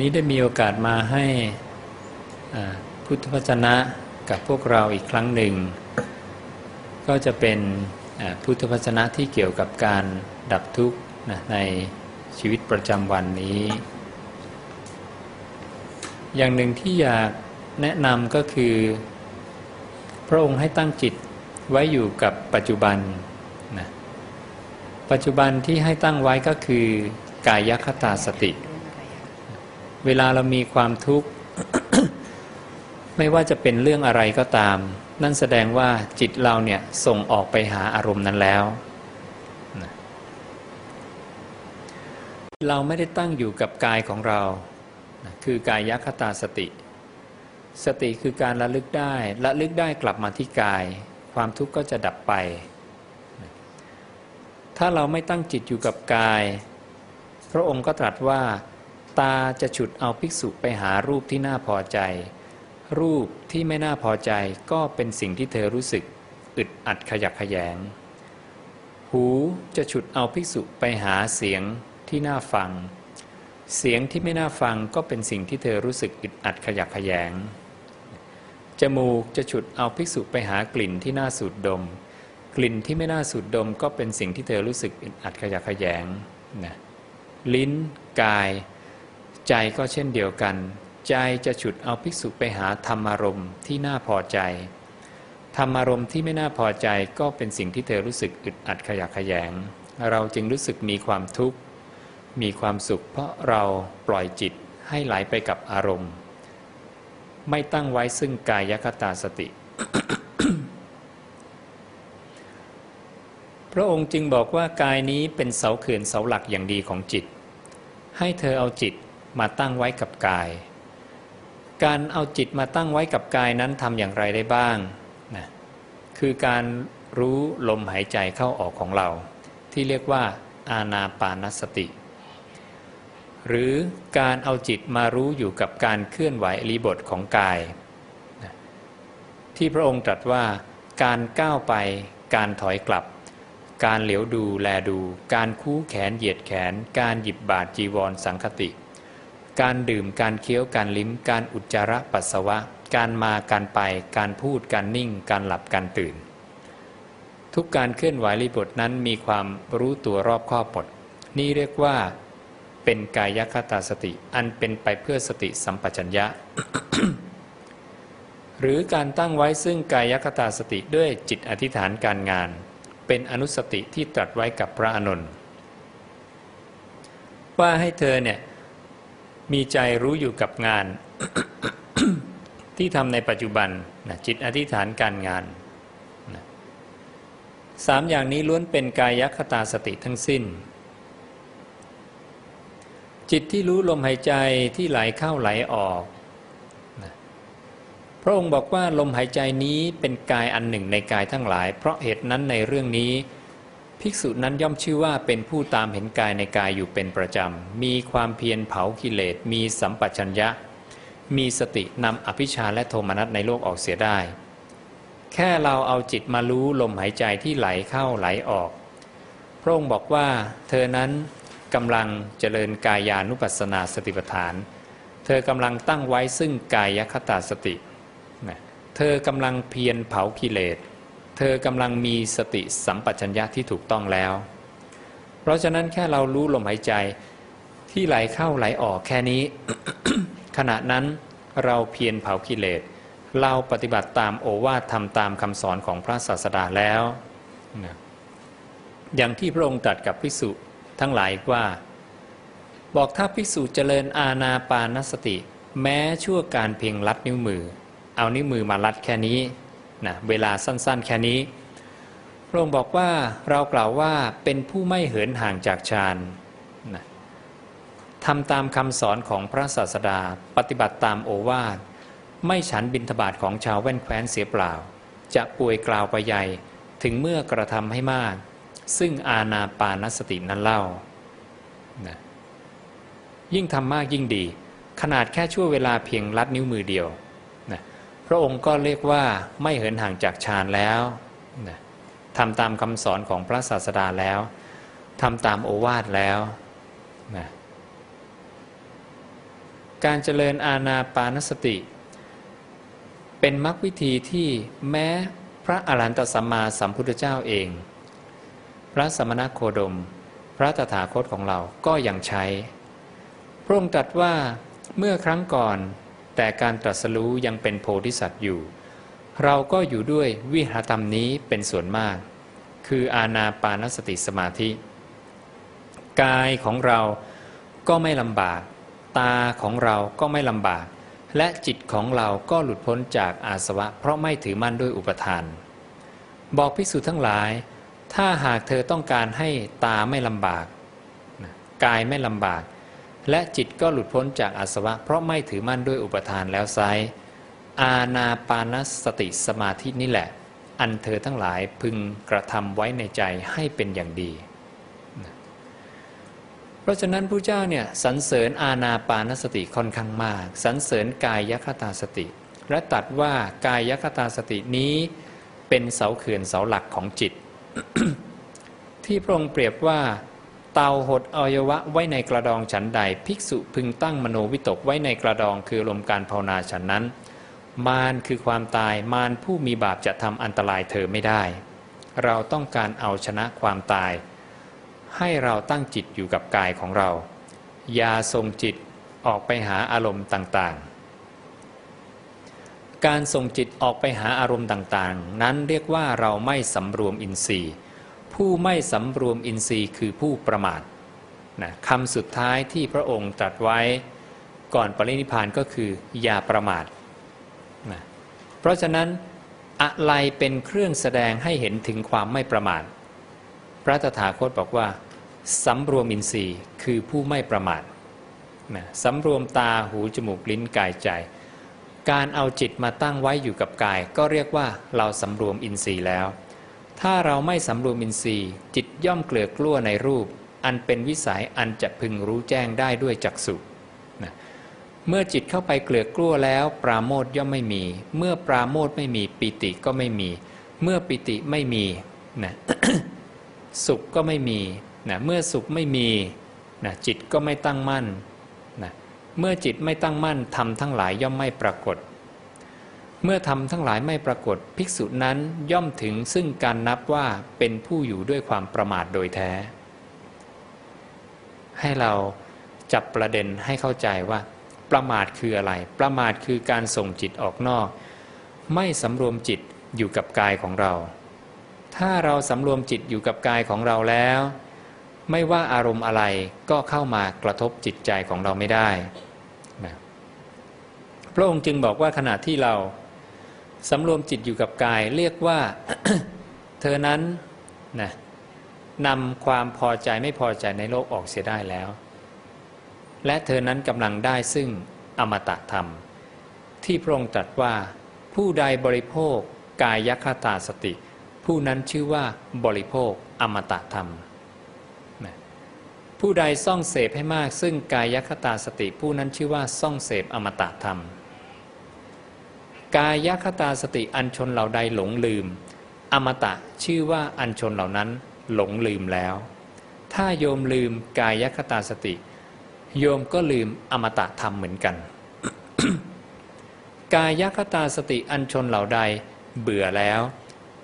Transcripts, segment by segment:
นนี้ได้มีโอกาสมาให้พุทธวจนะกับพวกเราอีกครั้งหนึ่ง ก็จะเป็นพุทธวจนะที่เกี่ยวกับการดับทุกข์ในชีวิตประจำวันนี้ อย่างหนึ่งที่อยากแนะนำก็คือ พระองค์ให้ตั้งจิตไว้อยู่กับปัจจุบันนะปัจจุบันที่ให้ตั้งไว้ก็คือกายคตาสติ เวลาเรามีความทุกข์ ไม่ว่าจะเป็นเรื่องอะไรก็ตาม นั่นแสดงว่าจิตเราเนี่ยส่งออกไปหาอารมณ์นั้นแล้วเราไม่ได้ตั้งอยู่กับกายของเรา คือกายยคตาสติ สติคือการระลึกได้ ระลึกได้กลับมาที่กาย ความทุกข์ก็จะดับไป ถ้าเราไม่ตั้งจิตอยู่กับกาย พระองค์ก็ตรัสว่า ตาจะฉุดเอาภิกษุไปหารูปที่น่าพอใจ รูปที่ไม่น่าพอใจก็เป็นสิ่งที่เธอรู้สึก อึดอัดขยักขยง หูจะฉุดเอาภิกษุไปหาเสียงที่น่าฟัง เสียงที่ไม่น่าฟังก็เป็นสิ่งที่เธอรู้สึกอึดอัดขยักขยง จมูกจะฉุดเอาภิกษุไปหากลิ่นที่น่าสูดดม กลิ่นที่ไม่น่าสูดดม ก็เป็นสิ่งที่เธอรู้สึกอึดอัดขยักขยงนะลิ้นกาย ใจก็เช่นเดียวกัน ใจจะฉุดเอาภิกษุไปหาธรรมารมณ์ที่น่าพอใจ ธรรมารมณ์ที่ไม่น่าพอใจก็เป็นสิ่งที่เธอรู้สึกอึดอัดขยะขยง เราจึงรู้สึกมีความทุกข์ มีความสุข เพราะเราปล่อยจิตให้ไหลไปกับอารมณ์ ไม่ตั้งไว้ซึ่งกายคตาสติ พระองค์จึงบอกว่ากายนี้เป็นเสาเขื่อนเสาหลักอย่างดีของจิตให้เธอเอาจิต มาตั้งไว้กับกาย การเอาจิตมาตั้งไว้กับกายนั้นทำอย่างไรได้บ้างนะคือการรู้ลมหายใจเข้าออกของเรา ที่เรียกว่า อาณาปานสติ หรือการเอาจิตมารู้อยู่กับการเคลื่อนไหวริบทของกายนะที่พระองค์ตรัสว่าการก้าวไป การถอยกลับ การเหลียวดูแลดู การคู่แขนเหยียดแขน การหยิบบาดจีวรสังคติ การดื่มการเคี้ยวการลิ้ม การอุจจาระปัสสาวะ การมาการไป การพูดการนิ่ง การหลับการตื่น ทุกการเคลื่อนไหวรีบทนั้นมีความรู้ตัวรอบคอบหมดนี่เรียกว่าเป็นกายคตาสติ อันเป็นไปเพื่อสติสัมปชัญญะ หรือการตั้งไว้ซึ่งกายคตาสติด้วยจิตอธิษฐานการงาน เป็นอนุสติที่ตรัสไว้กับพระอนุนว่าให้เธอเนี่ย มีใจรู้อยู่กับงาน ที่ทำในปัจจุบันนะจิตอธิษฐานการงานนะสามอย่างนี้ล้วนเป็นกายคตาสติทั้งสิ้น จิตที่รู้ลมหายใจที่ไหลเข้าไหลออกพระองค์บอกว่าลมหายใจนี้เป็นกายอันหนึ่งในกายทั้งหลาย เพราะเหตุนั้นในเรื่องนี้ ภิกษุนั้นย่อมชื่อว่าเป็นผู้ตามเห็นกายในกายอยู่เป็นประจำ มีความเพียรเผากิเลส มีสัมปชัญญะ มีสตินำอภิชาและโทมนัสในโลกออกเสียได้ แค่เราเอาจิตมารู้ลมหายใจที่ไหลเข้าไหลออก พระองค์บอกว่า เธอนั้นกำลังเจริญกายานุปัสสนาสติปัฏฐาน เธอกำลังตั้งไว้ซึ่งกายคตาสติ เธอกำลังเพียรเผากิเลส เธอกำลังมีสติสัมปชัญญะที่ถูกต้องแล้ว เพราะฉะนั้นแค่เรารู้ลมหายใจที่ไหลเข้าไหลออกแค่นี้ ขณะนั้นเราเพียรเผากิเลส เราปฏิบัติตามโอวาททำตามคำสอนของพระศาสดาแล้วอย่างที่พระองค์ตรัสกับภิกษุทั้งหลายว่า บอกถ้าภิกษุเจริญอาณาปานสติ แม้ชั่วการเพียงลัดนิ้วมือ เอานิ้วมือมาลัดแค่นี้ นะเวลาสั้นๆ แค่นี้ พระองค์บอกว่าเรากล่าวว่าเป็นผู้ไม่เหินห่างจากฌานนะทำตามคำสอนของพระศาสดาปฏิบัติตามโอวาทไม่ฉันบินทบาทของชาวแว่นแคว้นเสียเปล่า จะป่วยกล่าวไปใหญ่ถึงเมื่อกระทำให้มาก ซึ่งอาณาปานสตินั้นเล่านะยิ่งทำมากยิ่งดี ขนาดแค่ชั่วเวลาเพียงลัดนิ้วมือเดียว ระองค์ก็เรียกว่าไม่เหินห่างจากฌานแล้วทำตามคำสอนของพระศาสดาแล้วทำตามโอวาทแล้วนะการเจริญอาณาปานสติ เป็นมรรควิธีที่แม้พระอรหันตสัมมาสัมพุทธเจ้าเอง พระสมณโคดม พระตถาคตของเราก็ยังใช้ พระองค์ตรัสว่าเมื่อครั้งก่อน แต่การตรัสรู้ยังเป็นโพธิสัตว์อยู่ เราก็อยู่ด้วยวิหารธรรมนี้เป็นส่วนมาก คืออาณาปานสติสมาธิ กายของเราก็ไม่ลำบาก ตาของเราก็ไม่ลำบาก และจิตของเราก็หลุดพ้นจากอาสวะ เพราะไม่ถือมั่นด้วยอุปทาน บอกภิกษุทั้งหลาย ถ้าหากเธอต้องการให้ตาไม่ลำบาก กายไม่ลำบาก และจิตก็หลุดพ้นจากอาสวะ เพราะไม่ถือมั่นด้วยอุปทานแล้วไซอาณาปานสติสมาธินี่แหละ อันเธอทั้งหลายพึงกระทำไว้ในใจให้เป็นอย่างดี เพราะฉะนั้นพระเจ้าเนี่ยสรรเสริญอาณาปานสติค่อนข้างมากสรรเสริญกายยคตาสติ และตัดว่ากายยคตาสตินี้เป็นเสาเขื่อนเสาหลักของจิต ที่พระองค์เปรียบว่า เตาหดอวัยวะไว้ในกระดองฉันใด ภิกษุพึงตั้งมโนวิตกไว้ในกระดองคือลมการภาวนาฉันนั้น มารคือความตายมารผู้มีบาปจะทำอันตรายเธอไม่ได้ เราต้องการเอาชนะความตาย ให้เราตั้งจิตอยู่กับกายของเรา อย่าส่งจิตออกไปหาอารมณ์ต่างๆ การส่งจิตออกไปหาอารมณ์ต่างๆ นั้นเรียกว่าเราไม่สำรวมอินทรีย์ ผู้ไม่สำรวมอินทรีย์คือผู้ประมาทนะคำสุดท้ายที่พระองค์ตรัสไว้ก่อนปรินิพานก็คืออย่าประมาทนะเพราะฉะนั้นอะไรเป็นเครื่องแสดงให้เห็นถึงความไม่ประมาท พระตถาคตบอกว่าสำรวมอินทรีย์คือผู้ไม่ประมาทนะสำรวมตาหูจมูกลิ้นกายใจ การเอาจิตมาตั้งไว้อยู่กับกาย ก็เรียกว่าเราสำรวมอินทรีย์แล้ว ถ้าเราไม่สำรวมอินทรีย์ จิตย่อมเกลือกลั้วในรูป อันเป็นวิสัยอันจะพึงรู้แจ้งได้ด้วยจักษุนะเมื่อจิตเข้าไปเกลือกลั้วแล้ว ปราโมทย่อมไม่มี เมื่อปราโมทไม่มีปิติก็ไม่มี เมื่อปิติไม่มีนะสุขก็ไม่มีนะเมื่อสุขไม่มีนะจิตก็ไม่ตั้งมั่นนะเมื่อจิตไม่ตั้งมั่นทำทั้งหลายย่อมไม่ปรากฏ เมื่อทำทั้งหลายไม่ปรากฏภิกษุนั้นย่อมถึงซึ่งการนับว่าเป็นผู้อยู่ด้วยความประมาทโดยแท้ ให้เราจับประเด็นให้เข้าใจว่า ประมาทคืออะไร ประมาทคือการส่งจิตออกนอก ไม่สำรวมจิตอยู่กับกายของเรา ถ้าเราสำรวมจิตอยู่กับกายของเราแล้ว ไม่ว่าอารมณ์อะไรก็เข้ามากระทบจิตใจของเราไม่ได้พระองค์จึงบอกว่าขณะที่เรา สำรวมจิตอยู่กับกายเรียกว่า เธอนั้นนะนำความพอใจไม่พอใจในโลกออกเสียได้แล้ว และเธอนั้นกำลังได้ซึ่งอมตะธรรม ที่พระองค์ตรัสว่า ผู้ใดบริโภคกายยคตาสติ ผู้นั้นชื่อว่าบริโภคอมตะธรรมนะผู้ใดซ่องเสพให้มากซึ่งกายยคตาสติ ผู้นั้นชื่อว่าซ่องเสพอมตะธรรม กายยคตาสติอันชนเหล่าใดหลงลืม อมตะชื่อว่าอันชนเหล่านั้นหลงลืมแล้ว ถ้าโยมลืมกายคตาสติ โยมก็ลืมอมตะธรรมเหมือนกัน กายคตาสติอันชนเหล่าใดเบื่อแล้ว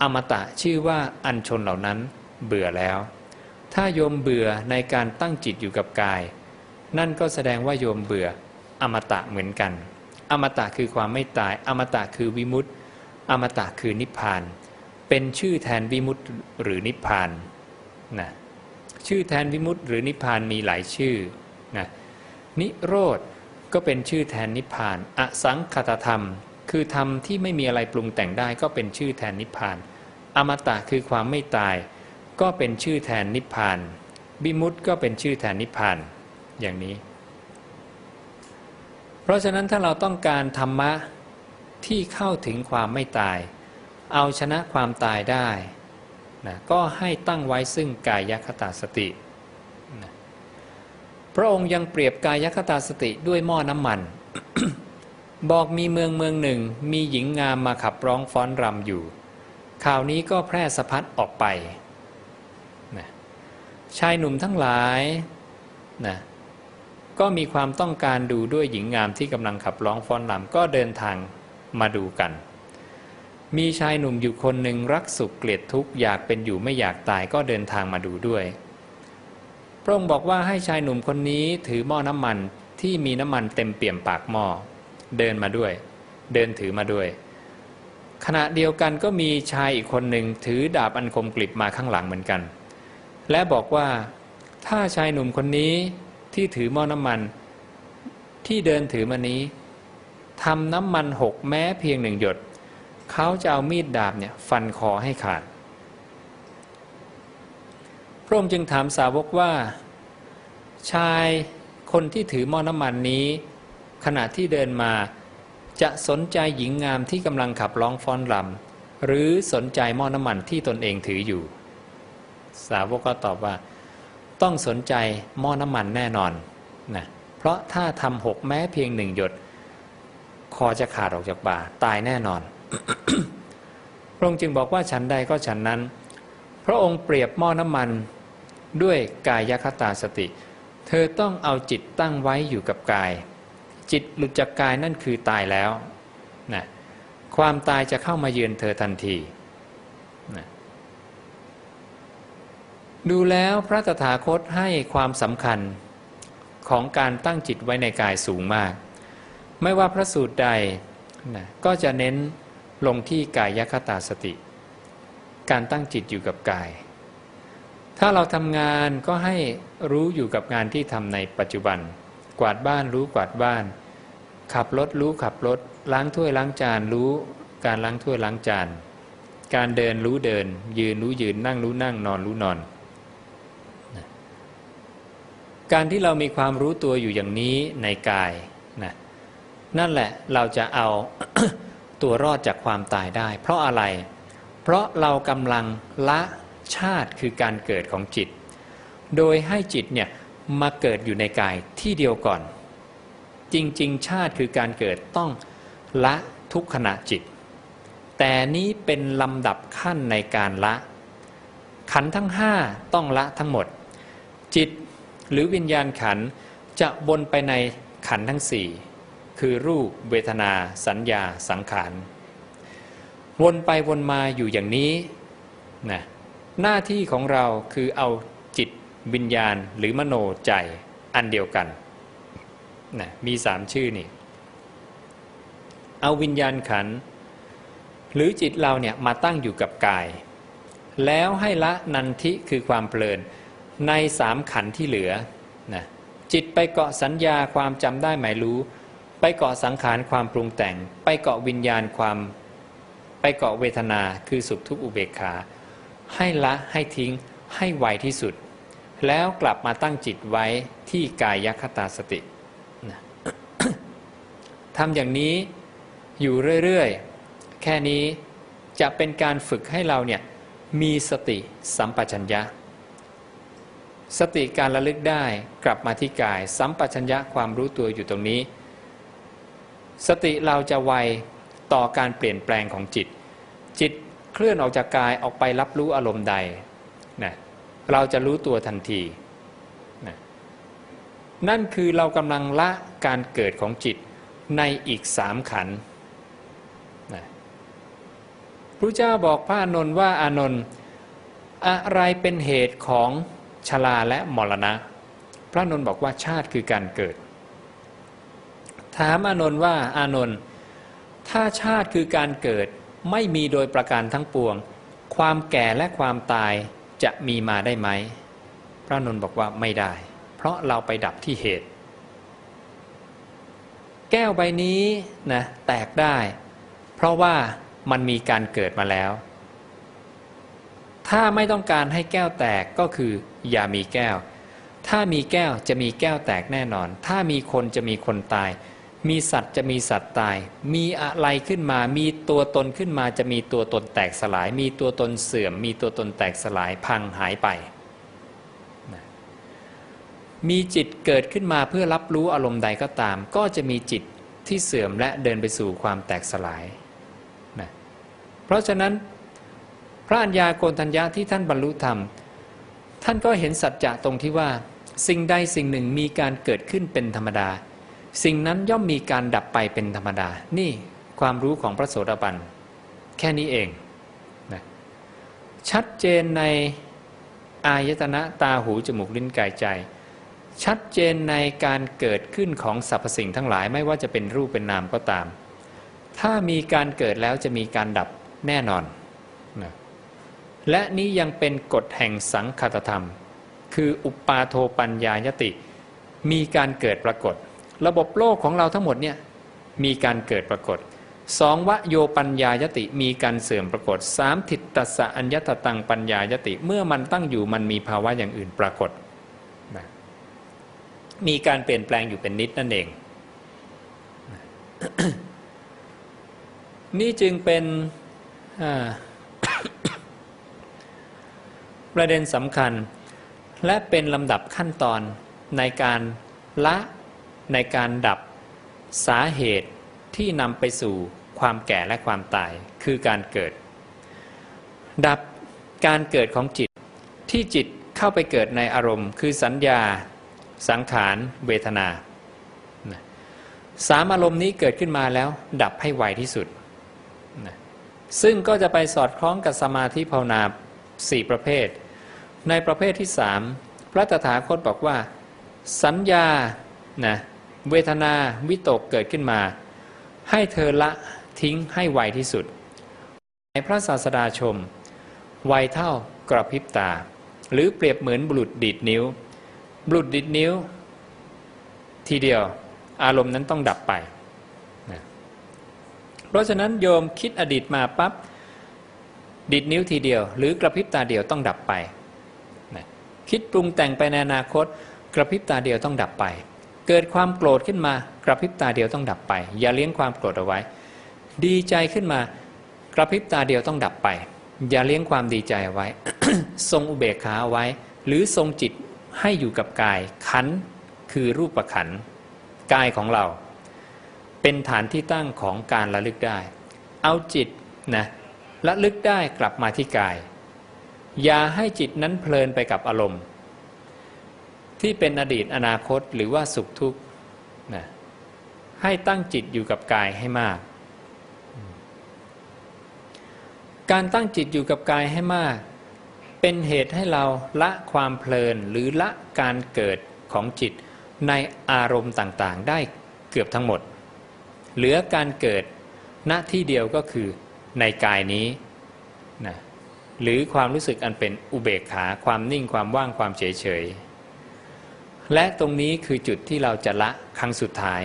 อมตะชื่อว่าอันชนเหล่านั้นเบื่อแล้ว ถ้าโยมเบื่อในการตั้งจิตอยู่กับกาย นั่นก็แสดงว่าโยมเบื่ออมตะเหมือนกัน อมตะคือความไม่ตาย อมตะคือวิมุตติ อมตะคือนิพพาน เป็นชื่อแทนวิมุตติหรือนิพพานนะชื่อแทนวิมุตติหรือนิพพานมีหลายชื่อนะนิโรธก็เป็นชื่อแทนนิพพาน อสังคตธรรม คือธรรมที่ไม่มีอะไรปรุงแต่งได้ก็เป็นชื่อแทนนิพพาน อมตะคือความไม่ตาย ก็เป็นชื่อแทนนิพพานบิมุตติก็เป็นชื่อแทนนิพพาน อย่างนี้ เพราะฉะนั้นถ้าเราต้องการธรรมะที่เข้าถึงความไม่ตาย เอาชนะความตายได้นะก็ให้ตั้งไว้ซึ่งกายคตาสตินะพระองค์ยังเปรียบกายคตาสติด้วยหม้อน้ำมัน บอกมีเมืองเมืองหนึ่ง มีหญิงงามมาขับร้องฟ้อนรำอยู่ ข่าวนี้ก็แพร่สะพัดออกไปนะชายหนุ่มทั้งหลายนะ ก็มีความต้องการดูด้วยหญิงงามที่กำลังขับร้องฟ้อนรำก็เดินทางมาดูกัน มีชายหนุ่มอยู่คนหนึ่งรักสุขเกลียดทุกข์อยากเป็นอยู่ไม่อยากตายก็เดินทางมาดูด้วย พระองค์บอกว่าให้ชายหนุ่มคนนี้ถือหม้อน้ำมันที่มีน้ำมันเต็มเปี่ยมปากหม้อเดินมาด้วย เดินถือมาด้วย ขณะเดียวกันก็มีชายอีกคนหนึ่งถือดาบอันคมกลิบมาข้างหลังเหมือนกัน และบอกว่าถ้าชายหนุ่มคนนี้ ที่ถือหม้อน้ำมัน ที่เดินถือมานี้ทำน้ำมันหกแม้เพียงหนึ่งหยด เขาจะเอามีดดาบเนี่ยฟันคอให้ขาด พระองค์จึงถามสาวกว่า ชายคนที่ถือหม้อน้ำมันนี้ ขณะที่เดินมาจะสนใจหญิงงามที่กำลังขับร้องฟ้อนรำหรือสนใจหม้อน้ำมันที่ตนเองถืออยู่ สาวกก็ตอบว่า ต้องสนใจหม้อน้ำมันแน่นอนนะเพราะถ้าทำหกแม้เพียงหนึ่งหยด คอจะขาดออกจากบ่าตายแน่นอน พระองค์จึงบอกว่าฉันใดก็ฉันนั้น พระองค์เปรียบหม้อน้ำมันด้วยกายคตาสติ เธอต้องเอาจิตตั้งไว้อยู่กับกาย จิตหลุดจากกายนั่นคือตายแล้วนะความตายจะเข้ามาเยือนเธอทันทีนะ ดูแล้วพระตถาคตให้ความสำคัญของการตั้งจิตไว้ในกายสูงมาก ไม่ว่าพระสูตรใดนะก็จะเน้นลงที่กายคตาสติ การตั้งจิตอยู่กับกาย ถ้าเราทำงานก็ให้รู้อยู่กับงานที่ทำในปัจจุบัน กวาดบ้านรู้กวาดบ้าน ขับรถรู้ขับรถ ล้างถ้วยล้างจานรู้การล้างถ้วยล้างจาน การเดินรู้เดิน ยืนรู้ยืนนั่งรู้นั่งนอนรู้นอน การที่เรามีความรู้ตัวอยู่อย่างนี้ในกายนะนั่นแหละเราจะเอาตัวรอดจากความตายได้ เพราะอะไร เพราะเรากำลังละชาติคือการเกิดของจิต โดยให้จิตเนี่ยมาเกิดอยู่ในกายที่เดียวก่อน จริง ๆ ชาติคือการเกิดต้องละทุกขณะจิต แต่นี้เป็นลำดับขั้นในการละ ขันธ์ทั้งห้าต้องละทั้งหมด จิต หรือวิญญาณขันจะบนไปในขันทั้งสี่คือรูปเวทนา สัญญาสังขารวนไปวนมาอยู่อย่างนี้นะหน้าที่ของเราคือเอาจิตวิญญาณหรือมโนใจอันเดียวกันนะมีสามชื่อนี่ เอาวิญญาณขัน หรือจิตเราเนี่ยมาตั้งอยู่กับกาย แล้วให้ละนันทิคือความเพลิน ในสามขันธ์ที่เหลือนะจิตไปเกาะสัญญาความจำได้หมายรู้ ไปเกาะสังขารความปรุงแต่ง ไปเกาะวิญญาณความ ไปเกาะเวทนาคือสุขทุกข์อุเบกขา ให้ละให้ทิ้งให้ไวที่สุด แล้วกลับมาตั้งจิตไว้ที่กายคตาสตินะทำอย่างนี้อยู่เรื่อยๆ แค่นี้จะเป็นการฝึกให้เราเนี่ยมีสติสัมปชัญญะ สติการระลึกได้กลับมาที่กาย สัมปชัญญะความรู้ตัวอยู่ตรงนี้ สติเราจะไวต่อการเปลี่ยนแปลงของจิต จิตเคลื่อนออกจากกายออกไปรับรู้อารมณ์ใดนะเราจะรู้ตัวทันทีนะนั่นคือเรากำลังละการเกิดของจิตในอีกสามขันนะพระเจ้าบอกพระอานนท์ว่าอานนท์อะไรเป็นเหตุของ ชราและมรณะ พระนนท์บอกว่าชาติคือการเกิด ถามอานนท์ว่าอานนท์ถ้าชาติคือการเกิดไม่มีโดยประการทั้งปวง ความแก่และความตายจะมีมาได้ไหม พระนนท์บอกว่าไม่ได้ เพราะเราไปดับที่เหตุ แก้วใบนี้นะแตกได้ เพราะว่ามันมีการเกิดมาแล้ว ถ้าไม่ต้องการให้แก้วแตกก็คือ อย่ามีแก้ว ถ้ามีแก้วจะมีแก้วแตกแน่นอน ถ้ามีคนจะมีคนตาย มีสัตว์จะมีสัตว์ตาย มีอะไรขึ้นมา มีตัวตนขึ้นมาจะมีตัวตนแตกสลาย มีตัวตนเสื่อม มีตัวตนแตกสลายพังหายไป มีจิตเกิดขึ้นมาเพื่อรับรู้อารมณ์ใดก็ตาม ก็จะมีจิตที่เสื่อมและเดินไปสู่ความแตกสลายนะเพราะฉะนั้น พระัญญาโกณทัญญาที่ท่านบรรลุธรรม ท่านก็เห็นสัจจะตรงที่ว่า สิ่งใดสิ่งหนึ่งมีการเกิดขึ้นเป็นธรรมดา สิ่งนั้นย่อมมีการดับไปเป็นธรรมดา นี่ความรู้ของพระโสดาบันแค่นี้เองนะชัดเจนในอายตนะตาหูจมูกลิ้นกายใจ ชัดเจนในการเกิดขึ้นของสรรพสิ่งทั้งหลายไม่ว่าจะเป็นรูปเป็นนามก็ตาม ถ้ามีการเกิดแล้วจะมีการดับแน่นอน และนี้ยังเป็นกฎแห่งสังคตธรรม คืออุปาโทปัญญายติ มีการเกิดปรากฏ ระบบโลกของเราทั้งหมดเนี่ยมีการเกิดปรากฏสองวโยปัญญายติมีการเสื่อมปรากฏสามทิฏตสะอัญญตตังปัญญายติเมื่อมันตั้งอยู่มันมีภาวะอย่างอื่นปรากฏ มีการเปลี่ยนแปลงอยู่เป็นนิดนั่นเอง นี่จึงเป็น ประเด็นสำคัญ และเป็นลำดับขั้นตอนในการละในการดับสาเหตุที่นำไปสู่ความแก่และความตายคือการเกิด ดับการเกิดของจิตที่จิตเข้าไปเกิดในอารมณ์ คือสัญญา สังขาร เวทนาสามอารมณ์นี้เกิดขึ้นมาแล้ว ดับให้ไวที่สุด ซึ่งก็จะไปสอดคล้องกับสมาธิภาวนาสี่ประเภท ในประเภทที่สามพระตถาคตบอกว่า สัญญานะเวทนาวิตกเกิดขึ้นมา ให้เธอละทิ้งให้ไวที่สุด ในพระศาสดาชม ไวเท่ากระพริบตา หรือเปรียบเหมือนบุรุษดีดนิ้ว บุรุษดีดนิ้ว ทีเดียวอารมณ์นั้นต้องดับไปนะเพราะฉะนั้นโยมคิดอดีตมาปับ๊บดิดนิ้วทีเดียว หรือกระพริบตาเดียวต้องดับไป คิดปรุงแต่งไปในอนาคต กระพริบตาเดียวต้องดับไป เกิดความโกรธขึ้นมากระพริบตาเดียวต้องดับไป อย่าเลี้ยงความโกรธเอาไว้ ดีใจขึ้นมากระพริบตาเดียวต้องดับไป อย่าเลี้ยงความดีใจเอาไว้ ทรงอุเบกขาเอาไว้ หรือทรงจิตให้อยู่กับกายขันคือรูปประขันกายของเรา เป็นฐานที่ตั้งของการระลึกได้ เอาจิตนะระลึกได้กลับมาที่กาย อย่าให้จิตนั้นเพลินไปกับอารมณ์ ที่เป็นอดีตอนาคตหรือว่าสุขทุกข์นะให้ตั้งจิตอยู่กับกายให้มาก การตั้งจิตอยู่กับกายให้มาก เป็นเหตุให้เราละความเพลินหรือละการเกิดของจิตในอารมณ์ต่างๆ ได้เกือบทั้งหมด เหลือการเกิดณที่เดียวก็คือในกายนี้ หรือความรู้สึกอันเป็นอุเบกขาความนิ่งความว่างความเฉยเฉยและตรงนี้คือจุดที่เราจะละครั้งสุดท้าย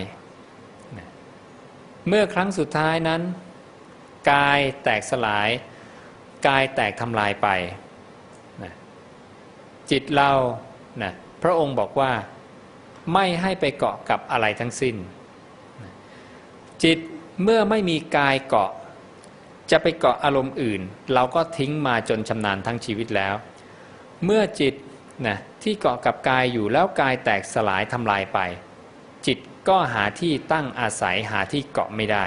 เมื่อครั้งสุดท้ายนั้น กายแตกสลาย กายแตกทำลายไป จิตเรานะพระองค์บอกว่าไม่ให้ไปเกาะกับอะไรทั้งสิ้น จิตเมื่อไม่มีกายเกาะ จะไปเกาะอารมณ์อื่น เราก็ทิ้งมาจนชำนาญทั้งชีวิตแล้ว เมื่อจิตนะที่เกาะกับกายอยู่แล้วกายแตกสลายทำลายไป จิตก็หาที่ตั้งอาศัยหาที่เกาะไม่ได้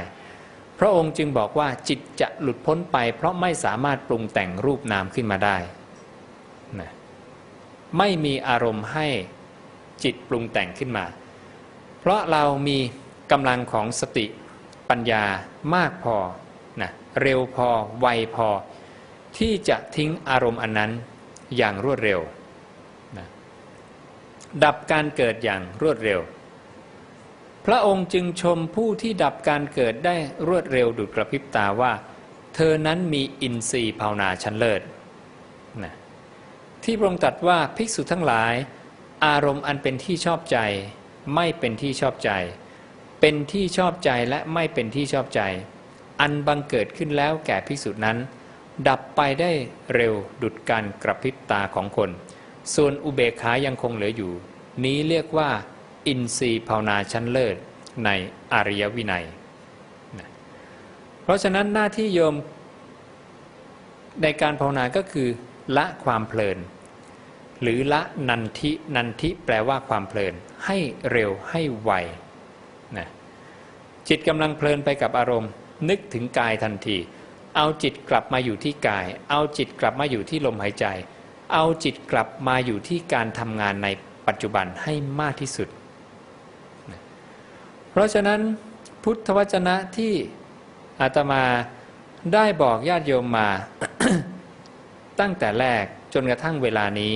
พระองค์จึงบอกว่าจิตจะหลุดพ้นไป เพราะไม่สามารถปรุงแต่งรูปนามขึ้นมาได้นะไม่มีอารมณ์ให้จิตปรุงแต่งขึ้นมา เพราะเรามีกำลังของสติปัญญามากพอ นะเร็วพอไวพอ ที่จะทิ้งอารมณ์อันนั้นอย่างรวดเร็วดับการเกิดอย่างรวดเร็ว พระองค์จึงชมผู้ที่ดับการเกิดได้รวดเร็วดุจกระพริบตาว่า เธอนั้นมีอินทรีย์ภาวนาชั้นเลิศนะที่พระองค์ตรัสว่าภิกษุทั้งหลาย อารมณ์อันเป็นที่ชอบใจ ไม่เป็นที่ชอบใจ เป็นที่ชอบใจและไม่เป็นที่ชอบใจ อันบังเกิดขึ้นแล้วแก่ภิกษุนั้น ดับไปได้เร็วดุดการกระพริบตาของคน ส่วนอุเบกขายังคงเหลืออยู่ นี้เรียกว่า อินทรีย์ภาวนาชั้นเลิศในอริยวินัยนะเพราะฉะนั้นหน้าที่โยมในการภาวนาก็คือ ละความเพลิน หรือละนันทินันทิแปลว่าความเพลิน ให้เร็วให้ไวนะจิตกำลังเพลินไปกับอารมณ์ นึกถึงกายทันที เอาจิตกลับมาอยู่ที่กาย เอาจิตกลับมาอยู่ที่ลมหายใจ เอาจิตกลับมาอยู่ที่การทำงานในปัจจุบันให้มากที่สุด เพราะฉะนั้นพุทธวจนะที่อาตมาได้บอกญาติโยมมา ตั้งแต่แรกจนกระทั่งเวลานี้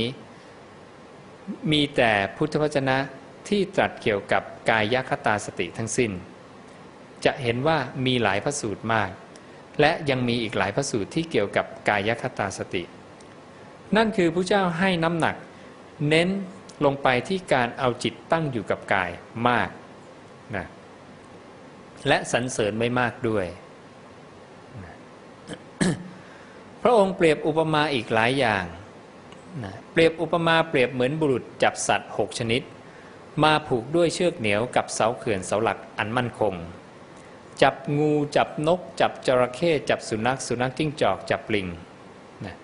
มีแต่พุทธวจนะที่ตรัสเกี่ยวกับกายคตาสติทั้งสิ้น จะเห็นว่ามีหลายพระสูตรมาก และยังมีอีกหลายพระสูตรที่เกี่ยวกับกายคตาสติ นั่นคือพระเจ้าให้น้ำหนัก เน้นลงไปที่การเอาจิตตั้งอยู่กับกายมากนะและสรรเสริญไม่มากด้วยนะพระองค์เปรียบอุปมาอีกหลายอย่างนะเปรียบอุปมาเปรียบเหมือนบุรุษจับสัตว์หกชนิด มาผูกด้วยเชือกเหนียวกับเสาเขื่อนเสาหลักอันมั่นคง จับงูจับนก จับจระเข้จับสุนัข สุนัขจิ้งจอก จับลิงนะ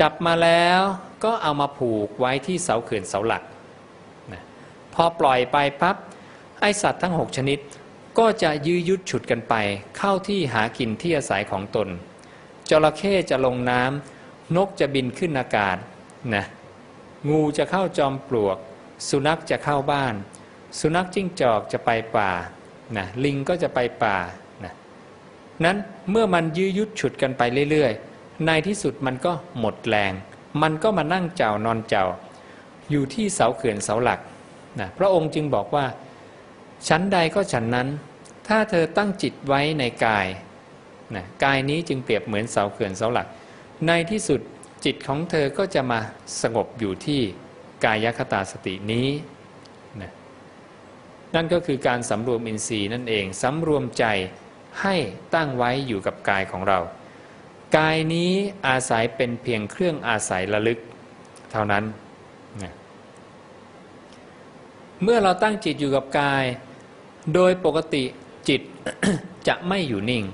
จับมาแล้วก็เอามาผูกไว้ที่เสาเขื่อนเสาหลักนะพอปล่อยไปปับ๊บไอสัตว์ทั้งหกชนิด ก็จะยื้อยุดฉุดกันไป เข้าที่หากินที่อาศัยของตน จระเข้จะลงน้ำนกจะบินขึ้นอากาศนะงูจะเข้าจอมปลวก สุนัขจะเข้าบ้าน สุนัขจิ้งจอกจะไปป่า นะลิงก็จะไปป่านะนั้นเมื่อมันยื้อยุดฉุดกันไปเรื่อยๆ ในที่สุดมันก็หมดแรง มันก็มานั่งเจ้านอนเจ้า อยู่ที่เสาเขื่อนเสาหลักนะพระองค์จึงบอกว่าชั้นใดก็ฉันนั้น ถ้าเธอตั้งจิตไว้ในกายนะกายนี้จึงเปรียบเหมือนเสาเขื่อนเสาหลัก ในที่สุดจิตของเธอก็จะมาสงบอยู่ที่กายคตาสตินี้ นั่นก็คือการสำรวมอินทรีย์นั่นเองสำรวมใจให้ตั้งไว้อยู่กับกายของเรา กายนี้อาศัยเป็นเพียงเครื่องอาศัยระลึก เท่านั้นนะเมื่อเราตั้งจิตอยู่กับกาย โดยปกติจิตจะไม่อยู่นิ่ง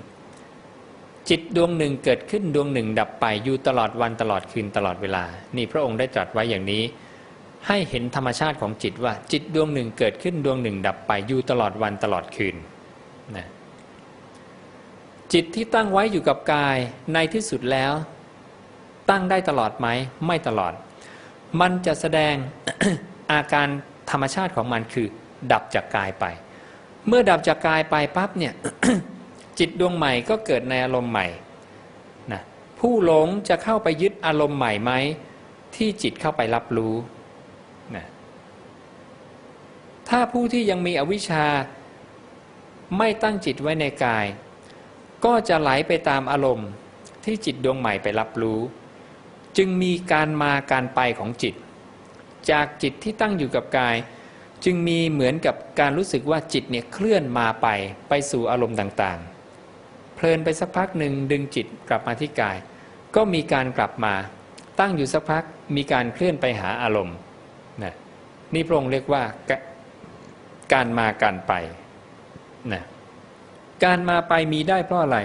จิตดวงหนึ่งเกิดขึ้นดวงหนึ่งดับไปอยู่ตลอดวันตลอดคืนตลอดเวลา นี่พระองค์ได้ตรัสไว้อย่างนี้ ให้เห็นธรรมชาติของจิตว่าจิตดวงหนึ่งเกิดขึ้นดวงหนึ่ง ดับไปอยู่ตลอดวันตลอดคืนนะจิตที่ตั้งไว้อยู่กับกายในที่สุดแล้ว ตั้งได้ตลอดไหมไม่ตลอด มันจะแสดงอาการธรรมชาติของมันคือ ดับจากกายไป เมื่อดับจากกายไปปั๊บเนี่ยจิตดวงใหม่ก็เกิดในอารมณ์ใหม่นะผู้หลงจะเข้าไปยึดอารมณ์ใหม่ไหมที่จิตเข้าไปรับรู้ ถ้าผู้ที่ยังมีอวิชชา ไม่ตั้งจิตไว้ในกาย ก็จะไหลไปตามอารมณ์ที่จิตดวงใหม่ไปรับรู้ จึงมีการมาการไปของจิต จากจิตที่ตั้งอยู่กับกาย จึงมีเหมือนกับการรู้สึกว่าจิตเนี่ยเคลื่อนมาไปไปสู่อารมณ์ต่างๆ เพลินไปสักพักหนึ่งดึงจิตกลับมาที่กาย ก็มีการกลับมาตั้งอยู่สักพักมีการเคลื่อนไปหาอารมณ์นะนี่พระองค์เรียกว่า การมาการไปนะการมาไปมีได้เพราะอะไร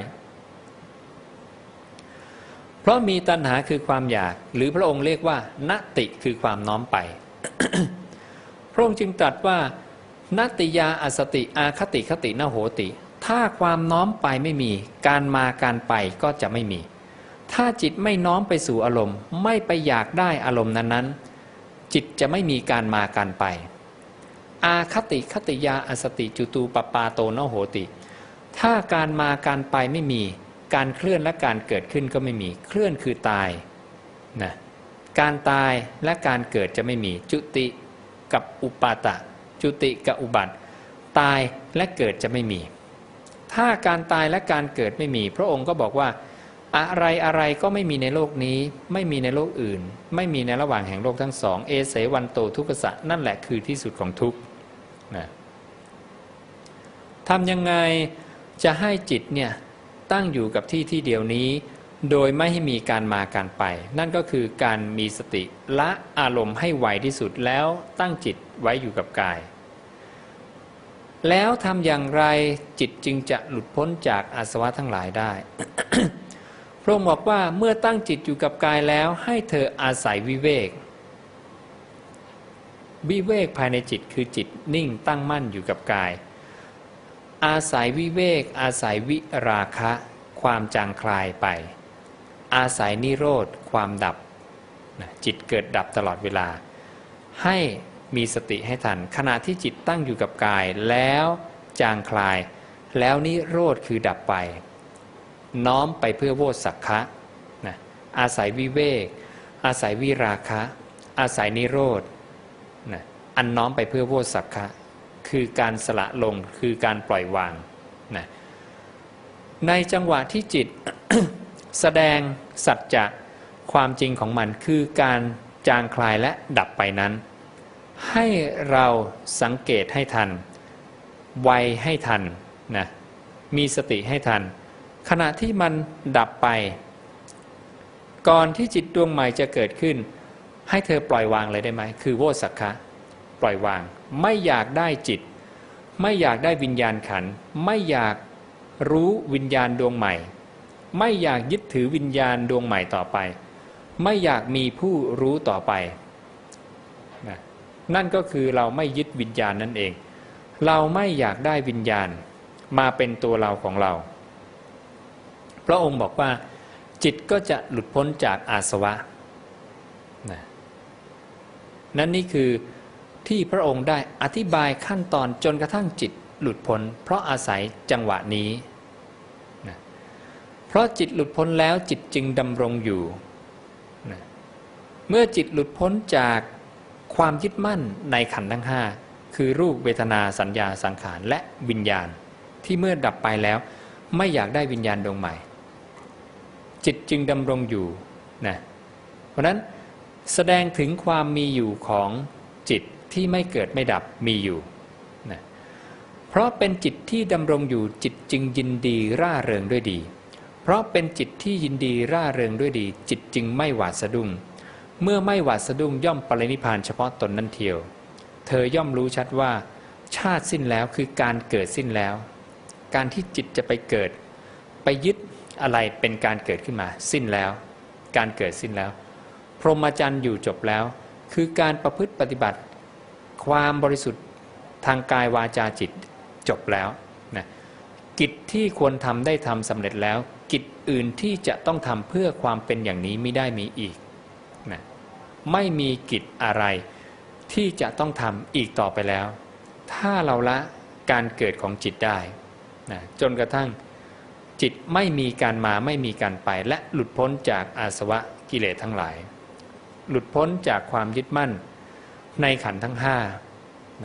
เพราะมีตัณหาคือความอยาก หรือพระองค์เรียกว่า นติคือความน้อมไป พระองค์จึงตรัสว่านติยาอสติอาคติคตินโหติ ถ้าความน้อมไปไม่มี การมาการไปก็จะไม่มี ถ้าจิตไม่น้อมไปสู่อารมณ์ ไม่ไปอยากได้อารมณ์นั้นๆ จิตจะไม่มีการมาการไป อาคติคติยาอสติจุตูปปาโตนโหติ ถ้าการมาการไปไม่มี การเคลื่อนและการเกิดขึ้นก็ไม่มี เคลื่อนคือตายนะการตายและการเกิดจะไม่มี จุติกับอุปาตะ จุติกับอุบัติ ตายและเกิดจะไม่มี ถ้าการตายและการเกิดไม่มี พระองค์ก็บอกว่าอะไรอะไรก็ไม่มีในโลกนี้ ไม่มีในโลกอื่น ไม่มีในระหว่างแห่งโลกทั้งสอง เอเสวันโตทุกขสะนั่นแหละคือที่สุดของทุกข์ นะทำยังไงจะให้จิตเนี่ยตั้งอยู่กับที่ที่เดียวนี้ โดยไม่ให้มีการมาการไป นั่นก็คือการมีสติละอารมณ์ให้ไวที่สุดแล้วตั้งจิตไว้อยู่กับกาย แล้วทำอย่างไรจิตจึงจะหลุดพ้นจากอาสวะทั้งหลายได้พระองค์บอกว่าเมื่อตั้งจิตอยู่กับกายแล้วให้เธออาศัยวิเวก วิเวกภายในจิตคือจิตนิ่งตั้งมั่นอยู่กับกาย อาศัยวิเวก อาศัยวิราคะ ความจางคลายไป อาศัยนิโรธ ความดับจิตเกิดดับตลอดเวลา ให้มีสติให้ทัน ขณะที่จิตตั้งอยู่กับกาย แล้วจางคลาย แล้วนิโรธคือดับไป น้อมไปเพื่อโวสักคะนะอาศัยวิเวก อาศัยวิราคะ อาศัยนิโรธ นะอันน้อมไปเพื่อโวสักคะคือการสละลงคือการปล่อยวางนะในจังหวะที่จิต แสดงสัจจะความจริงของมันคือการจางคลายและดับไปนั้น ให้เราสังเกตให้ทัน ไวให้ทันนะมีสติให้ทัน ขณะที่มันดับไป ก่อนที่จิตดวงใหม่จะเกิดขึ้น ให้เธอปล่อยวางเลยได้ไหมคือโวสักคะปล่อยวาง ไม่อยากได้จิต ไม่อยากได้วิญญาณขัน ไม่อยากรู้วิญญาณดวงใหม่ ไม่อยากยึดถือวิญญาณดวงใหม่ต่อไป ไม่อยากมีผู้รู้ต่อไปนะนั่นก็คือเราไม่ยึดวิญญาณนั่นเอง เราไม่อยากได้วิญญาณมาเป็นตัวเราของเรา พระองค์บอกว่า จิตก็จะหลุดพ้นจากอาสวะ นั่นนี่คือที่พระองค์ได้อธิบายขั้นตอนจนกระทั่งจิตหลุดพ้นเพราะอาศัยจังหวะนี้นะเพราะจิตหลุดพ้นแล้วจิตจึงดำรงอยู่นะเมื่อจิตหลุดพ้นจากความยึดมั่นในขันธ์ทั้งห้าคือรูปเวทนาสัญญาสังขารและวิญญาณ ที่เมื่อดับไปแล้ว ไม่อยากได้วิญญาณดวงใหม่ จิตจึงดำรงอยู่นะเพราะนั้น แสดงถึงความมีอยู่ของจิตที่ไม่เกิดไม่ดับมีอยู่นะเพราะเป็นจิตที่ดำรงอยู่จิตจึงยินดีร่าเริงด้วยดี เพราะเป็นจิตที่ยินดีร่าเริงด้วยดี จิตจึงไม่หวาดสะดุ้ง เมื่อไม่หวาดสะดุ้งย่อมปรินิพานเฉพาะตนนั่นเทียว เธอย่อมรู้ชัดว่า ชาติสิ้นแล้วคือการเกิดสิ้นแล้ว การที่จิตจะไปเกิด ไปยึดอะไรเป็นการเกิดขึ้นมา สิ้นแล้ว การเกิดสิ้นแล้ว พรหมจรรย์อยู่จบแล้ว คือการประพฤติปฏิบัติ ความบริสุทธิ์ทางกายวาจาจิตจบแล้วนะกิจที่ควรทำได้ทำสำเร็จแล้ว กิจอื่นที่จะต้องทำเพื่อความเป็นอย่างนี้ไม่ได้มีอีกนะไม่มีกิจอะไรที่จะต้องทำอีกต่อไปแล้ว ถ้าเราละการเกิดของจิตได้นะจนกระทั่งจิตไม่มีการมาไม่มีการไปและหลุดพ้นจากอาสวะกิเลสทั้งหลาย หลุดพ้นจากความยึดมั่น ในขันทั้งห้า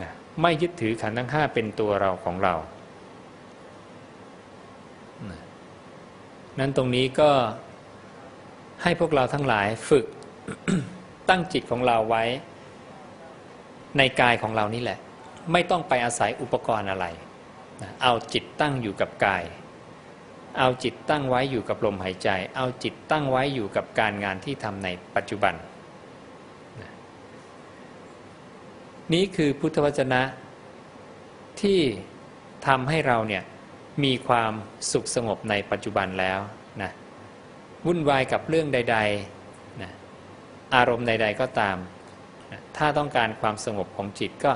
นะไม่ยึดถือขันทั้งห้าเป็นตัวเราของเรานะนั้นตรงนี้ก็ให้พวกเราทั้งหลายฝึกตั้งจิตของเราไว้ ในกายของเรานี่แหละ ไม่ต้องไปอาศัยอุปกรณ์อะไรนะเอาจิตตั้งอยู่กับกายเอาจิตตั้งไว้อยู่กับลมหายใจ เอาจิตตั้งไว้อยู่กับการงานที่ทำในปัจจุบันนะ นี้คือพุทธวจนะที่ทำให้เราเนี่ยมีความสุขสงบในปัจจุบันแล้วนะวุ่นวายกับเรื่องใดๆนะอารมณ์ใด ๆก็ตามนะถ้าต้องการความสงบของจิตก็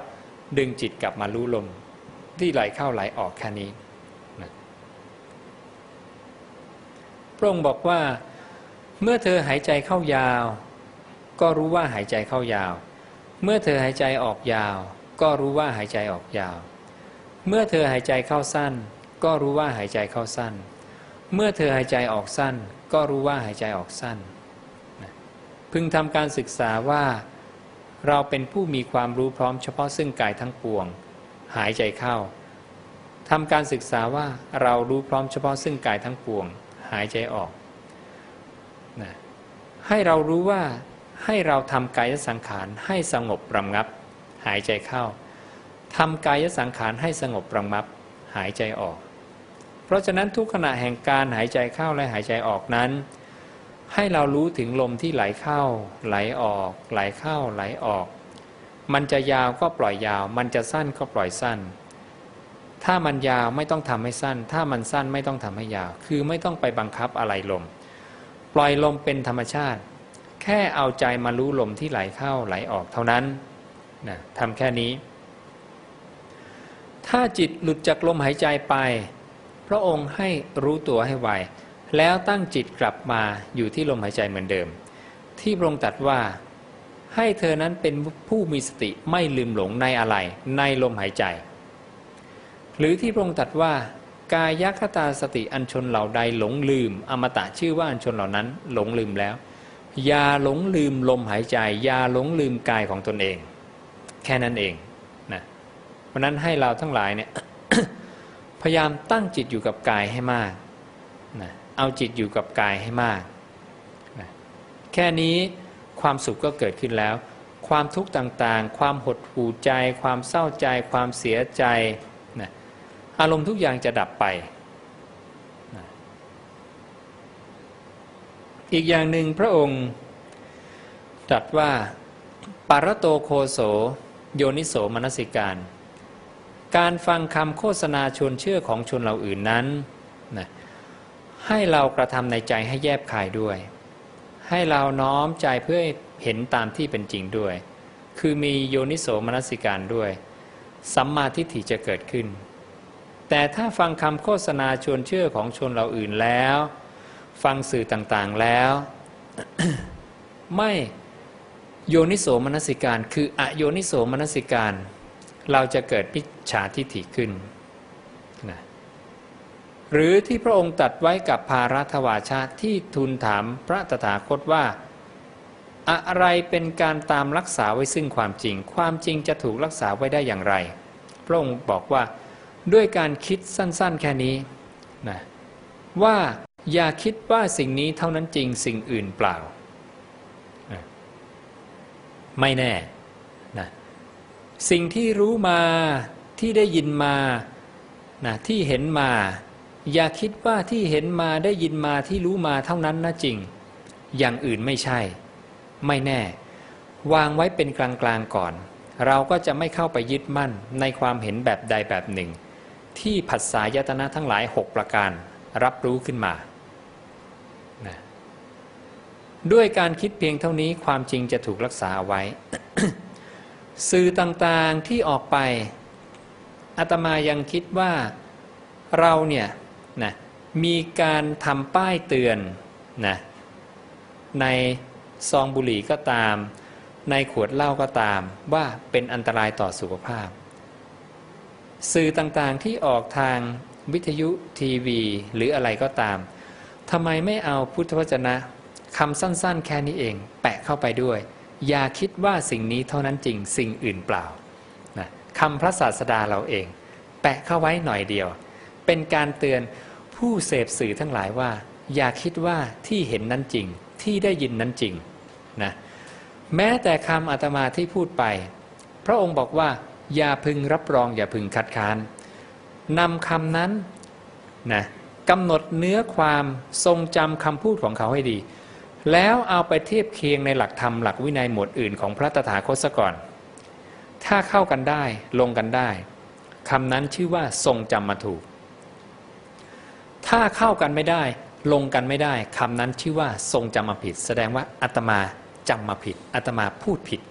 ดึงจิตกลับมารู้ลมที่ไหลเข้าไหลออกแค่นี้นะพระองค์บอกว่า เมื่อเธอหายใจเข้ายาว ก็รู้ว่าหายใจเข้ายาว เมื่อเธอหายใจออกยาว ก็รู้ว่าหายใจออกยาว เมื่อเธอหายใจเข้าสั้น ก็รู้ว่าหายใจเข้าสั้น เมื่อเธอหายใจออกสั้น ก็รู้ว่าหายใจออกสั้น พึงทำการศึกษาว่า เราเป็นผู้มีความรู้พร้อมเฉพาะซึ่งกายทั้งปวง หายใจเข้าทำการศึกษาว่าเรารู้พร้อมเฉพาะซึ่งกายทั้งปวง หายใจออกนะให้เรารู้ว่า ให้เราทำกายสังขารให้สงบประงับ หายใจเข้าทำกายสังขารให้สงบประงับ หายใจออก เพราะฉะนั้นทุกขณะแห่งการหายใจเข้าและหายใจออกนั้น ให้เรารู้ถึงลมที่ไหลเข้า ไหลออก ไหลเข้าไหลออก มันจะยาวก็ปล่อยยาว มันจะสั้นก็ปล่อยสั้น ถ้ามันยาวไม่ต้องทำให้สั้น ถ้ามันสั้นไม่ต้องทำให้ยาว คือไม่ต้องไปบังคับอะไรลม ปล่อยลมเป็นธรรมชาติ แค่เอาใจมารู้ลมที่ไหลเข้าไหลออกเท่านั้นนะทำแค่นี้ ถ้าจิตหลุดจากลมหายใจไป พระองค์ให้รู้ตัวให้ไวแล้วตั้งจิตกลับมาอยู่ที่ลมหายใจเหมือนเดิม ที่พระองค์ตรัสว่าให้เธอนั้นเป็นผู้มีสติไม่ลืมหลงในอะไร ในลมหายใจ หรือที่พระองค์ตรัสว่ากายคตาสติอันชนเหล่าใดหลงลืม อมตะชื่อว่าอันชนเหล่านั้นหลงลืมแล้ว อย่าหลงลืมลมหายใจ อย่าหลงลืมกายของตนเอง แค่นั้นเองนะเพราะนั้นให้เราทั้งหลายเนี่ยพยายามตั้งจิตอยู่กับกายให้มากนะเอาจิตอยู่กับกายให้มากนะแค่นี้ความสุขก็เกิดขึ้นแล้ว ความทุกข์ต่างๆ ความหดหู่ใจ ความเศร้าใจ ความเสียใจนะอารมณ์ทุกอย่างจะดับไปนะ อีกอย่างหนึ่งพระองค์ตรัสว่าปารโตโคโสโยนิโสมนสิการ การฟังคำโฆษณาชวนเชื่อของชนเหล่าอื่นนั้นนะให้เรากระทำในใจให้แยบคายด้วย ให้เราน้อมใจเพื่อเห็นตามที่เป็นจริงด้วย คือมีโยนิโสมนสิการด้วยสัมมาทิฏฐิจะเกิดขึ้น แต่ถ้าฟังคำโฆษณาชวนเชื่อของชนเราอื่นแล้ว ฟังสื่อต่างๆแล้ว ไม่โยนิโสมนสิการ คืออโยนิโสมนสิการ เราจะเกิดปิจฉาทิฏฐิขึ้นนะหรือที่พระองค์ตัดไว้กับภารัตวาชาที่ทูลถามพระตถาคตว่า อะไรเป็นการตามรักษาไว้ซึ่งความจริง ความจริงจะถูกรักษาไว้ได้อย่างไร พระองค์บอกว่าด้วยการคิดสั้น ๆ แค่นี้นะว่า อย่าคิดว่าสิ่งนี้เท่านั้นจริงสิ่งอื่นเปล่า ไม่แน่นะสิ่งที่รู้มาที่ได้ยินมานะที่เห็นมา อย่าคิดว่าที่เห็นมาได้ยินมาที่รู้มาเท่านั้นนะจริง อย่างอื่นไม่ใช่ ไม่แน่ วางไว้เป็นกลางๆก่อน เราก็จะไม่เข้าไปยึดมั่นในความเห็นแบบใดแบบหนึ่ง ที่ผัสสายตนะทั้งหลาย 6 ประการรับรู้ขึ้นมา ด้วยการคิดเพียงเท่านี้ความจริงจะถูกรักษาไว้ สื่อต่างๆที่ออกไปอาตมายังคิดว่าเราเนี่ยนะมีการทำป้ายเตือนนะในซองบุหรี่ก็ตาม ในขวดเหล้าก็ตาม ว่าเป็นอันตรายต่อสุขภาพ สื่อต่างๆที่ออกทางวิทยุทีวี หรืออะไรก็ตามทำไมไม่เอาพุทธวจนะ คำสั้นๆ แค่นี้เอง แปะเข้าไปด้วย อย่าคิดว่าสิ่งนี้เท่านั้นจริงสิ่งอื่นเปล่านะคำพระศาสดาเราเอง แปะเข้าไว้หน่อยเดียว เป็นการเตือนผู้เสพสื่อทั้งหลายว่า อย่าคิดว่าที่เห็นนั้นจริง ที่ได้ยินนั้นจริงนะแม้แต่คำอาตมาที่พูดไป พระองค์บอกว่า อย่าพึงรับรอง อย่าพึงคัดค้านนำคำนั้นนะกำหนดเนื้อความทรงจำคำพูดของเขาให้ดี แล้วเอาไปเทียบเคียงในหลักธรรมหลักวินัยหมวดอื่นของพระตถาคตซะก่อน ถ้าเข้ากันได้ลงกันได้คำนั้นชื่อว่าทรงจำมาถูก ถ้าเข้ากันไม่ได้ ลงกันไม่ได้คำนั้นชื่อว่าทรงจำมาผิด แสดงว่าอาตมาจำมาผิดอาตมาพูดผิด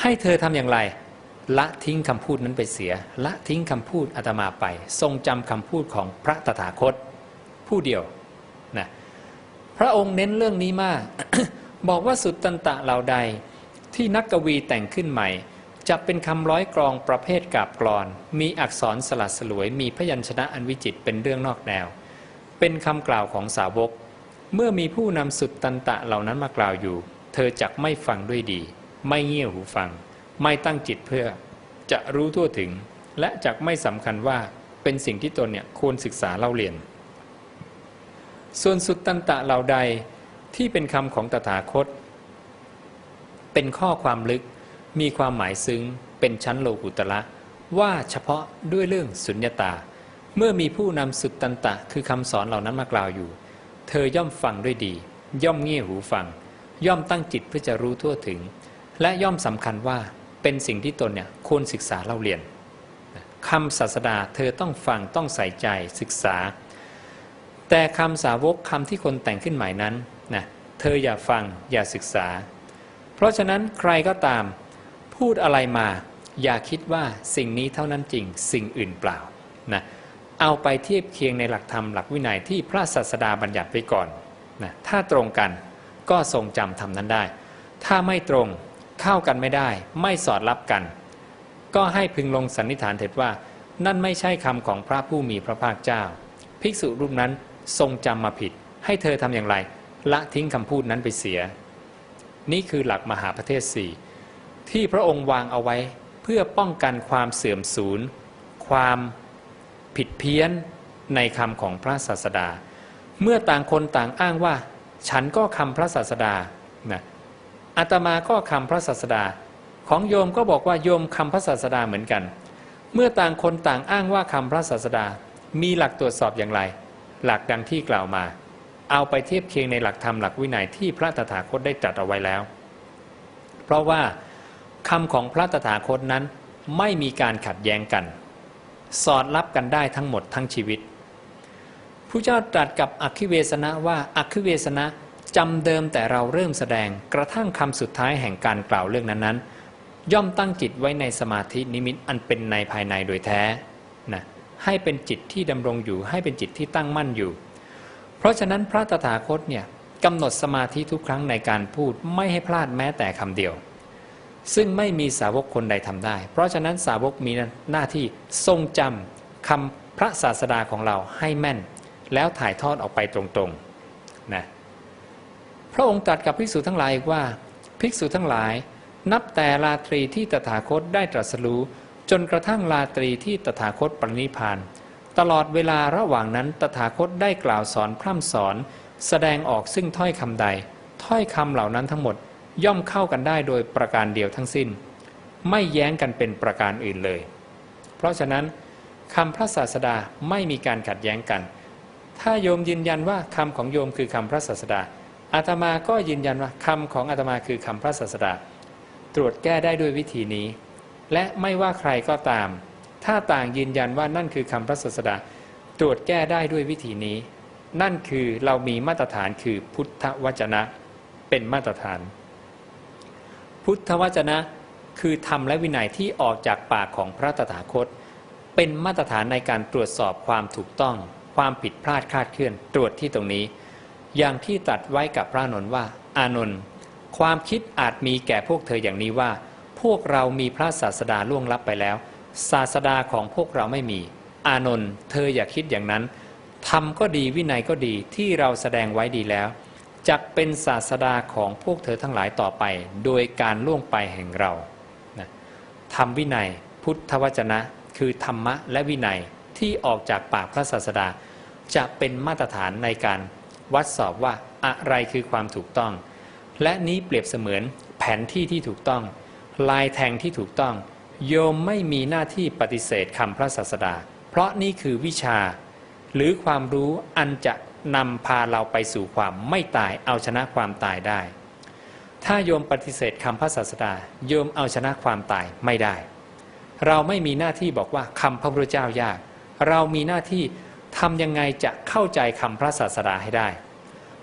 ให้เธอทำอย่างไร ละทิ้งคำพูดนั้นไปเสีย ละทิ้งคำพูดอาตมาไป ทรงจำคำพูดของพระตถาคต ผู้เดียว พระองค์เน้นเรื่องนี้มาก บอกว่าสุดตันตะเหล่าใด ที่นักกวีแต่งขึ้นใหม่ จะเป็นคำร้อยกรองประเภทกาบกรอน มีอักษรสลัดสลวย มีพยัญชนะอันวิจิตเป็นเรื่องนอกแนว เป็นคำกล่าวของสาวก เมื่อมีผู้นำสุดตันตะเหล่านั้นมากล่าวอยู่ เธอจักไม่ฟังด้วยดี ไม่เงี่ยหูฟัง ไม่ตั้งจิตเพื่อ จะรู้ทั่วถึง และจักไม่สำคัญว่าเป็นสิ่งที่ตนเนี่ยควรศึกษาเล่าเรียน ส่วนสุดตันตะเหล่าใดที่เป็นคำของตถาคต เป็นข้อความลึกมีความหมายซึ้งเป็นชั้นโลกุตละว่าเฉพาะด้วยเรื่องสุญญตา เมื่อมีผู้นำสุดตันตะคือคำสอนเหล่านั้นมากล่าวอยู่ เธอย่อมฟังด้วยดี ย่อมเงี่ยหูฟัง ย่อมตั้งจิตเพื่อจะรู้ทั่วถึง และย่อมสำคัญว่าเป็นสิ่งที่ตนเนี่ยควรศึกษาเล่าเรียนคำศาสดาเธอต้องฟังต้องใส่ใจศึกษา แต่คำสาวกคำที่คนแต่งขึ้นใหม่นั้นนะเธออย่าฟังอย่าศึกษา เพราะฉะนั้นใครก็ตามพูดอะไรมา อย่าคิดว่าสิ่งนี้เท่านั้นจริง สิ่งอื่นเปล่านะเอาไปเทียบเคียงในหลักธรรมหลักวินัยที่พระศาสดาบัญญัติไว้ก่อนนะถ้าตรงกันก็ทรงจำทำนั้นได้ ถ้าไม่ตรงเข้ากันไม่ได้ ไม่สอดรับกัน ก็ให้พึงลงสันนิษฐานเถิดว่า นั่นไม่ใช่คำของพระผู้มีพระภาคเจ้า ภิกษุรูปนั้น ทรงจำมาผิด ให้เธอทำอย่างไร ละทิ้งคำพูดนั้นไปเสีย นี่คือหลักมหาประเทศสี่ที่พระองค์วางเอาไว้เพื่อป้องกันความเสื่อมสูญความผิดเพี้ยนในคำของพระศาสดา เมื่อต่างคนต่างอ้างว่า ฉันก็คำพระศาสดานะอาตมาก็คำพระศาสดา ของโยมก็บอกว่าโยมคำพระศาสดาเหมือนกัน เมื่อต่างคนต่างอ้างว่าคำพระศาสดา มีหลักตรวจสอบอย่างไร หลักดังที่กล่าวมา เอาไปเทียบเคียงในหลักธรรมหลักวินัยที่พระตถาคตได้ตรัสเอาไว้แล้ว เพราะว่าคำของพระตถาคตนั้นไม่มีการขัดแย้งกัน สอดรับกันได้ทั้งหมดทั้งชีวิตผู้เจ้าตรัสกับอักขิเวสนะว่าอักขิเวสนะจำเดิมแต่เราเริ่มแสดงกระทั่งคำสุดท้ายแห่งการกล่าวเรื่องนั้นๆ ย่อมตั้งจิตไว้ในสมาธินิมิตอันเป็นในภายในโดยแท้นะ ให้เป็นจิตที่ดำรงอยู่ ให้เป็นจิตที่ตั้งมั่นอยู่ เพราะฉะนั้นพระตถาคตเนี่ยกำหนดสมาธิทุกครั้งในการพูดไม่ให้พลาดแม้แต่คำเดียว ซึ่งไม่มีสาวกคนใดทำได้ เพราะฉะนั้นสาวกมีหน้าที่ทรงจำคำพระศาสดาของเราให้แม่น แล้วถ่ายทอดออกไปตรงๆนะพระองค์ตรัสกับภิกษุทั้งหลายว่าภิกษุทั้งหลาย นับแต่ราตรีที่ตถาคตได้ตรัสรู้ จนกระทั่งราตรีที่ตถาคตปรินิพาน ตลอดเวลาระหว่างนั้นตถาคตได้กล่าวสอนพร่ำสอน แสดงออกซึ่งถ้อยคำใด ถ้อยคำเหล่านั้นทั้งหมดย่อมเข้ากันได้โดยประการเดียวทั้งสิ้น ไม่แย้งกันเป็นประการอื่นเลย เพราะฉะนั้นคำพระศาสดาไม่มีการขัดแย้งกัน ถ้าโยมยืนยันว่าคำของโยมคือคำพระศาสดาอาตมาก็ยืนยันว่าคำของอาตมาคือคำพระศาสดา ตรวจแก้ได้ด้วยวิธีนี้ และไม่ว่าใครก็ตาม ถ้าต่างยืนยันว่านั่นคือคำพระศาสดาตรวจแก้ได้ด้วยวิธีนี้ นั่นคือเรามีมาตรฐานคือพุทธวจนะเป็นมาตรฐาน พุทธวจนะคือธรรมและวินัยที่ออกจากปากของพระตถาคต เป็นมาตรฐานในการตรวจสอบความถูกต้อง ความผิดพลาดคลาดเคลื่อน ตรวจที่ตรงนี้ อย่างที่ตัดไว้กับพระนนท์ว่า อานนท์ความคิดอาจมีแก่พวกเธออย่างนี้ว่า พวกเรามีพระศาสดาล่วงลับไปแล้ว ศาสดาของพวกเราไม่มี อานนท์เธออย่าคิดอย่างนั้นทำก็ดีวินัยก็ดีที่เราแสดงไว้ดีแล้วจะเป็นศาสดาของพวกเธอทั้งหลายต่อไป โดยการล่วงไปแห่งเราทำวินัยพุทธวจนะ คือธรรมะและวินัยที่ออกจากปากพระศาสดา จะเป็นมาตรฐานในการวัดสอบว่าอะไรคือความถูกต้อง และนี้เปรียบเสมือนแผนที่ที่ถูกต้อง ลายแทงที่ถูกต้อง โยมไม่มีหน้าที่ปฏิเสธคำพระศาสดา เพราะนี่คือวิชา หรือความรู้อันจะนำพาเราไปสู่ความไม่ตายเอาชนะความตายได้ ถ้าโยมปฏิเสธคำพระศาสดา โยมเอาชนะความตายไม่ได้ เราไม่มีหน้าที่บอกว่าคำพระพุทธเจ้ายาก เรามีหน้าที่ทำยังไงจะเข้าใจคำพระศาสดาให้ได้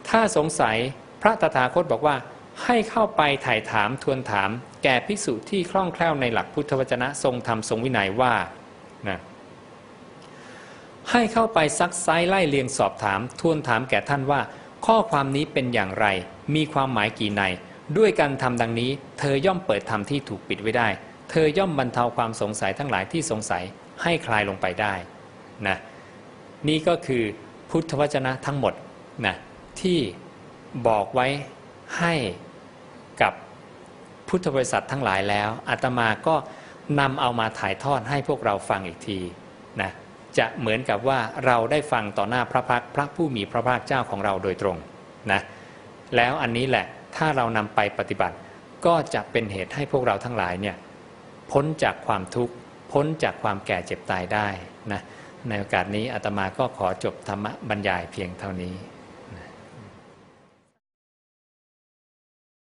ถ้าสงสัยพระตถาคตบอกว่า ให้เข้าไปถ่ายถามทวนถาม แก่ภิกษุที่คล่องแคล่วในหลักพุทธวจนะทรงธรรมทรงวินัยว่านะให้เข้าไปซักไซไล่เลียงสอบถาม ทวนถามแก่ท่านว่า ข้อความนี้เป็นอย่างไร มีความหมายกี่ใน ด้วยการทำดังนี้ เธอย่อมเปิดธรรมที่ถูกปิดไว้ได้ เธอย่อมบรรเทาความสงสัยทั้งหลายที่สงสัยให้คลายลงไปได้นะนี่ก็คือพุทธวจนะทั้งหมดนะที่บอกไว้ให้ กับพุทธบริษัททั้งหลายแล้วอาตมาก็นำเอามาถ่ายทอดให้พวกเราฟังอีกทีนะจะเหมือนกับว่าเราได้ฟังต่อหน้าพระพักพระผู้มีพระภาคเจ้าของเราโดยตรงนะแล้วอันนี้แหละถ้าเรานำไปปฏิบัติก็จะเป็นเหตุให้พวกเราทั้งหลายเนี่ยพ้นจากความทุกข์พ้นจากความแก่เจ็บตายได้นะในโอกาสนี้อาตมาก็ขอจบธรรมบรรยายเพียงเท่านี้